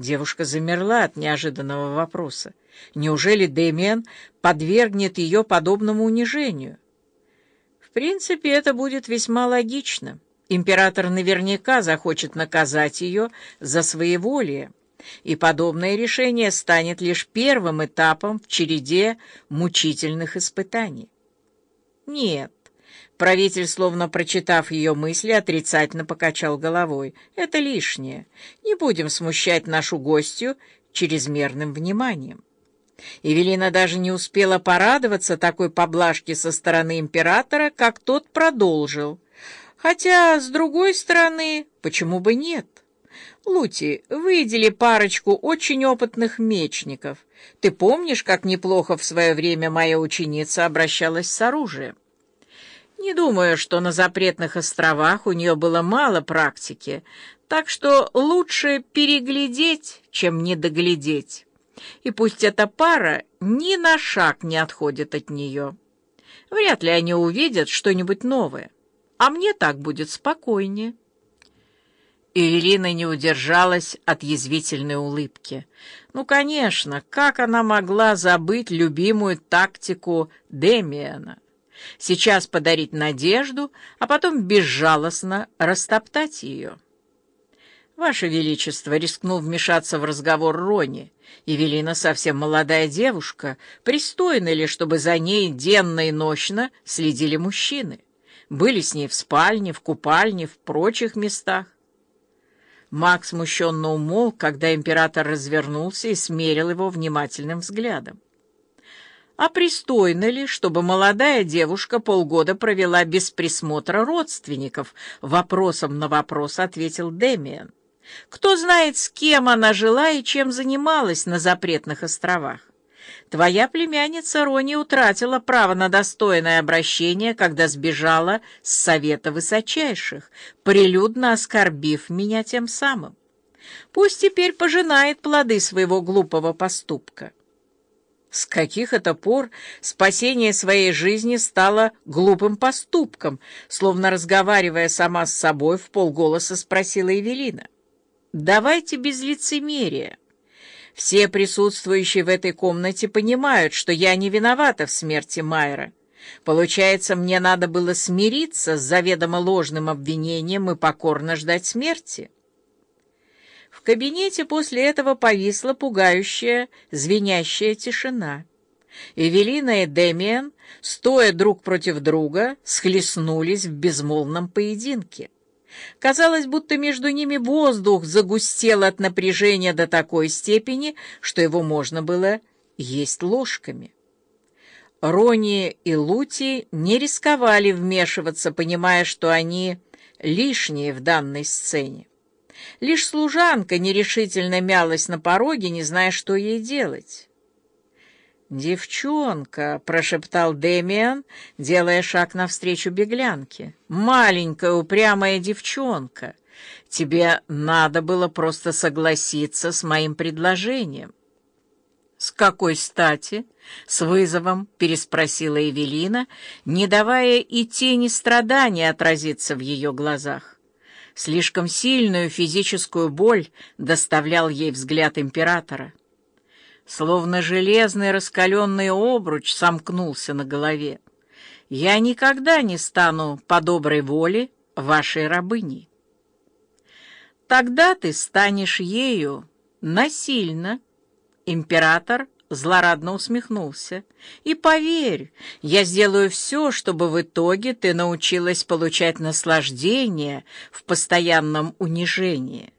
Девушка замерла от неожиданного вопроса. Неужели Дэмиан подвергнет ее подобному унижению? В принципе, это будет весьма логично. Император наверняка захочет наказать ее за своеволие, и подобное решение станет лишь первым этапом в череде мучительных испытаний. Нет, правитель, словно прочитав ее мысли, отрицательно покачал головой. Это лишнее. Не будем смущать нашу гостью чрезмерным вниманием. Эвелина даже не успела порадоваться такой поблажке со стороны императора, как тот продолжил. Хотя, с другой стороны, почему бы нет? Лути, выдели парочку очень опытных мечников. Ты помнишь, как неплохо в свое время моя ученица обращалась с оружием? Не думаю, что на запретных островах у нее было мало практики, так что лучше переглядеть, чем не доглядеть. И пусть эта пара ни на шаг не отходит от нее. Вряд ли они увидят что-нибудь новое, а мне так будет спокойнее. Эвелина не удержалась от язвительной улыбки. Ну, конечно, как она могла забыть любимую тактику Демиана? Сейчас подарить надежду, а потом безжалостно растоптать ее. «Ваше Величество!» — рискнул вмешаться в разговор Рони. «Евелина совсем молодая девушка. Пристойно ли, чтобы за ней денно и ночно следили мужчины? Были с ней в спальне, в купальне, в прочих местах?» Макс смущенно умолк, когда император развернулся и смерил его внимательным взглядом. А пристойно ли, чтобы молодая девушка полгода провела без присмотра родственников? Вопросом на вопрос ответил Демиан. Кто знает, с кем она жила и чем занималась на запретных островах? Твоя племянница Рони утратила право на достойное обращение, когда сбежала с совета высочайших, прилюдно оскорбив меня тем самым. Пусть теперь пожинает плоды своего глупого поступка. С каких это пор спасение своей жизни стало глупым поступком, словно разговаривая сама с собой, в полголоса спросила Эвелина. «Давайте без лицемерия». Все присутствующие в этой комнате понимают, что я не виновата в смерти Майера. Получается, мне надо было смириться с заведомо ложным обвинением и покорно ждать смерти. В кабинете после этого повисла пугающая, звенящая тишина. Эвелина и Демиан, стоя друг против друга, схлестнулись в безмолвном поединке. Казалось, будто между ними воздух загустел от напряжения до такой степени, что его можно было есть ложками. Рони и Лути не рисковали вмешиваться, понимая, что они лишние в данной сцене. Лишь служанка нерешительно мялась на пороге, не зная, что ей делать. «Девчонка», — прошептал Демиан, делая шаг навстречу беглянке. «Маленькая упрямая девчонка. Тебе надо было просто согласиться с моим предложением». «С какой стати?» — с вызовом переспросила Эвелина, не давая и тени страдания отразиться в ее глазах. Слишком сильную физическую боль доставлял ей взгляд императора словно железный раскаленный обруч сомкнулся на голове. Я никогда не стану по доброй воле вашей рабыней. Тогда ты станешь ею насильно. Император злорадно усмехнулся. И поверь, я сделаю все, чтобы в итоге ты научилась получать наслаждение в постоянном унижении.